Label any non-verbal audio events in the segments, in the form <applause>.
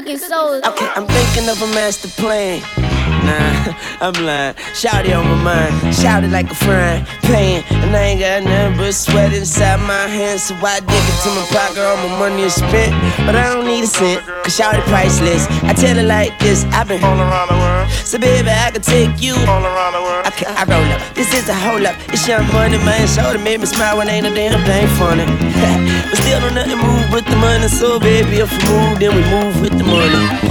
looking so. Okay, I'm thinking of a master plan. Nah, <laughs> I'm lying. Shout it on my mind. Shout it like a friend. pan. And I ain't got nothing but sweat inside my hands. So I dig it to my pocket, all my money is spent. But I don't need a cent, cause shout it priceless. I tell it like this, I've been all around the world. So baby, I could take you all around the world. Okay, I roll up. This is a hold up. It's young money, man. Show made me smile when ain't a damn thing funny. <laughs> but still don't nothing move with the money. So baby, if we move, then we move with the money.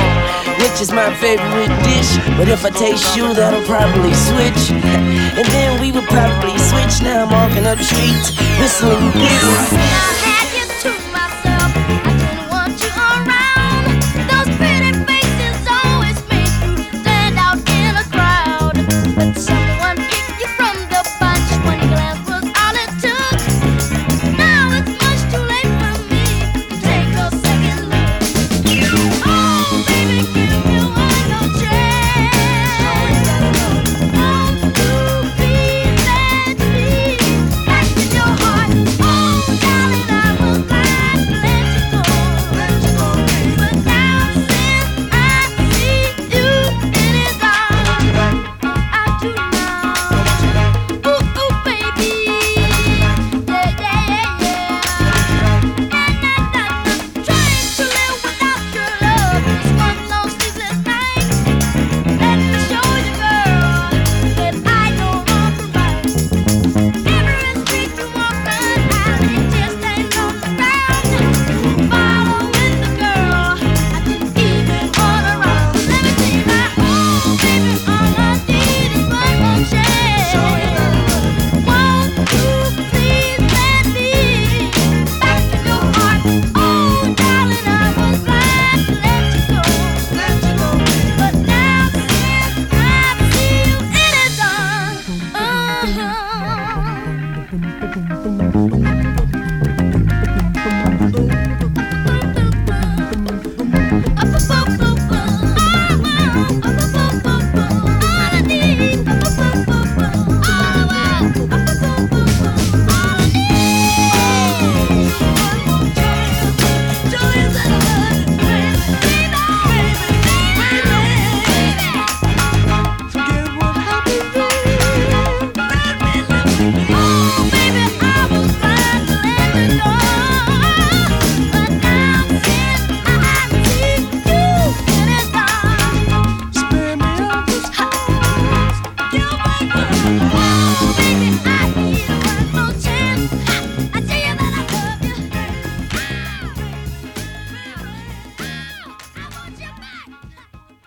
Which is my favorite dish. But if I taste you, that'll probably switch. <laughs> and then we would probably switch. Now I'm walking up the street, whistling this.